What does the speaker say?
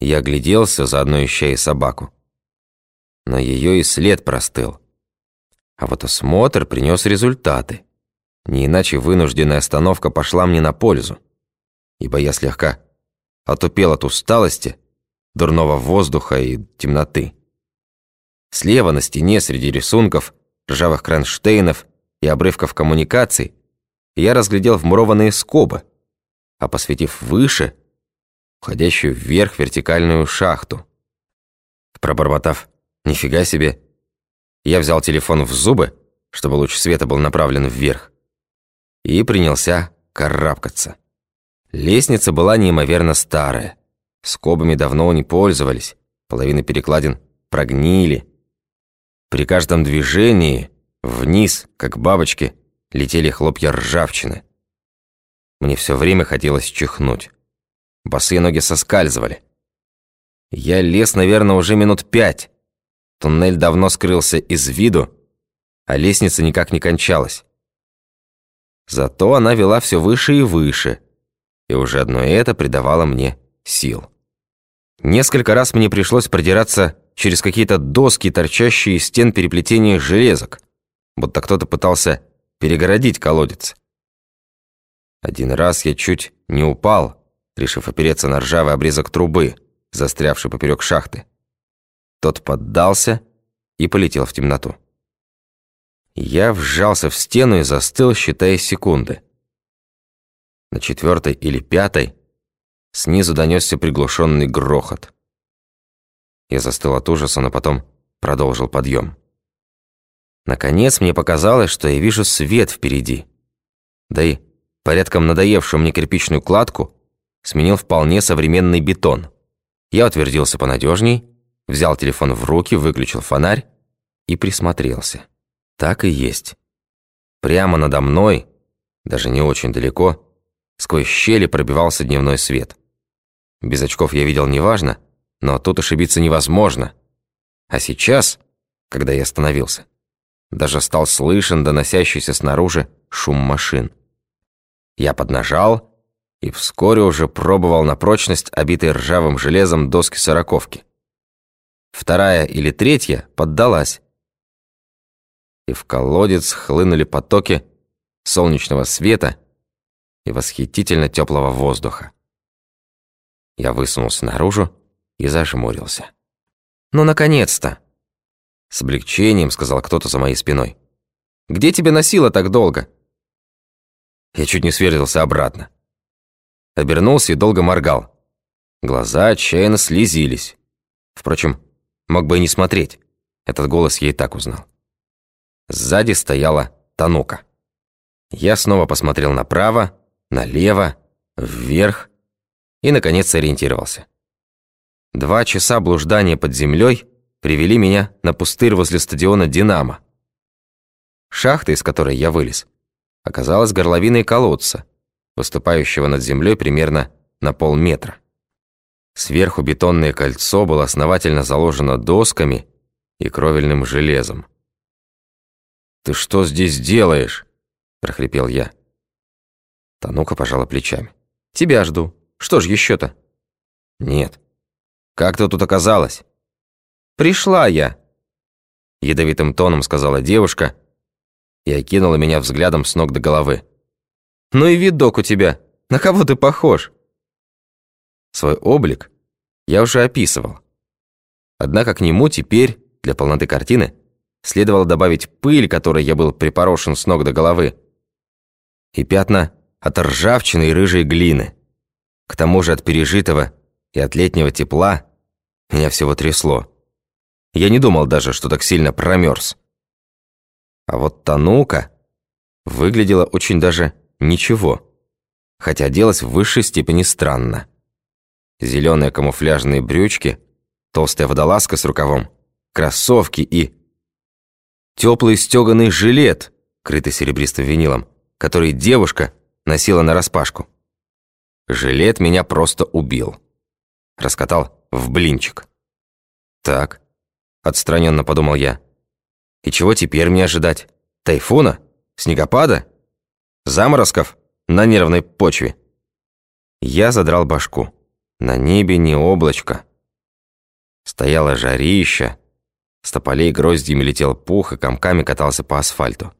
Я огляделся, заодно ища и собаку. Но ее и след простыл. А вот осмотр принес результаты. Не иначе вынужденная остановка пошла мне на пользу, ибо я слегка отупел от усталости, дурного воздуха и темноты. Слева на стене среди рисунков, ржавых кронштейнов и обрывков коммуникаций я разглядел вмурованные скобы, а посветив выше, уходящую вверх вертикальную шахту. Пробормотав «Нифига себе!», я взял телефон в зубы, чтобы луч света был направлен вверх, и принялся карабкаться. Лестница была неимоверно старая, скобами давно не пользовались, половина перекладин прогнили. При каждом движении вниз, как бабочки, летели хлопья ржавчины. Мне все время хотелось чихнуть. Босые ноги соскальзывали. Я лез, наверное, уже минут пять. Туннель давно скрылся из виду, а лестница никак не кончалась. Зато она вела все выше и выше, и уже одно это придавало мне сил. Несколько раз мне пришлось продираться через какие-то доски, торчащие из стен переплетения железок, будто кто-то пытался перегородить колодец. Один раз я чуть не упал, решив опереться на ржавый обрезок трубы, застрявший поперек шахты. Тот поддался и полетел в темноту. Я вжался в стену и застыл, считая секунды. На четвертой или пятой снизу донесся приглушенный грохот. Я застыл от ужаса, но потом продолжил подъем. Наконец мне показалось, что я вижу свет впереди. Да и порядком надоевшую мне кирпичную кладку сменил вполне современный бетон. Я утвердился понадежней, взял телефон в руки, выключил фонарь и присмотрелся. Так и есть. Прямо надо мной, даже не очень далеко, сквозь щели пробивался дневной свет. Без очков я видел неважно, но тут ошибиться невозможно. А сейчас, когда я остановился, даже стал слышен доносящийся снаружи шум машин. Я поднажал и вскоре уже пробовал на прочность обитой ржавым железом доски сороковки. Вторая или третья поддалась. И в колодец хлынули потоки солнечного света и восхитительно теплого воздуха. Я высунулся наружу и зажмурился. «Ну, наконец-то!» С облегчением сказал кто-то за моей спиной. «Где тебя носило так долго?» Я чуть не сверзился обратно. Обернулся и долго моргал. Глаза отчаянно слезились. Впрочем, мог бы и не смотреть. Этот голос я и так узнал. Сзади стояла Танука. Я снова посмотрел направо, налево, вверх и, наконец, ориентировался. Два часа блуждания под землей привели меня на пустырь возле стадиона «Динамо». Шахта, из которой я вылез, оказалась горловиной колодца, выступающего над землей примерно на полметра. Сверху бетонное кольцо было основательно заложено досками и кровельным железом. «Ты что здесь делаешь?» – прохрипел я. Танука пожала плечами. «Тебя жду. Что ж еще-то?» «Нет. Как ты тут оказалась?» «Пришла я», — ядовитым тоном сказала девушка и окинула меня взглядом с ног до головы. «Ну и видок у тебя. На кого ты похож?» Свой облик я уже описывал. Однако к нему теперь, для полноты картины, следовало добавить пыль, которой я был припорошен с ног до головы, и пятна от ржавчины и рыжей глины. К тому же от пережитого и от летнего тепла меня всего трясло. Я не думал даже, что так сильно промерз. А вот Танука выглядела очень даже ничего, хотя оделась в высшей степени странно. Зеленые камуфляжные брючки, толстая водолазка с рукавом, кроссовки и... Теплый стеганый жилет, крытый серебристым винилом, который девушка носила нараспашку. Жилет меня просто убил. Раскатал в блинчик. Так, Отстраненно подумал я. И чего теперь мне ожидать? Тайфуна? Снегопада? Заморозков на нервной почве? Я задрал башку. На небе не облачко. Стояла жарища, с тополей гроздьями летел пух и комками катался по асфальту.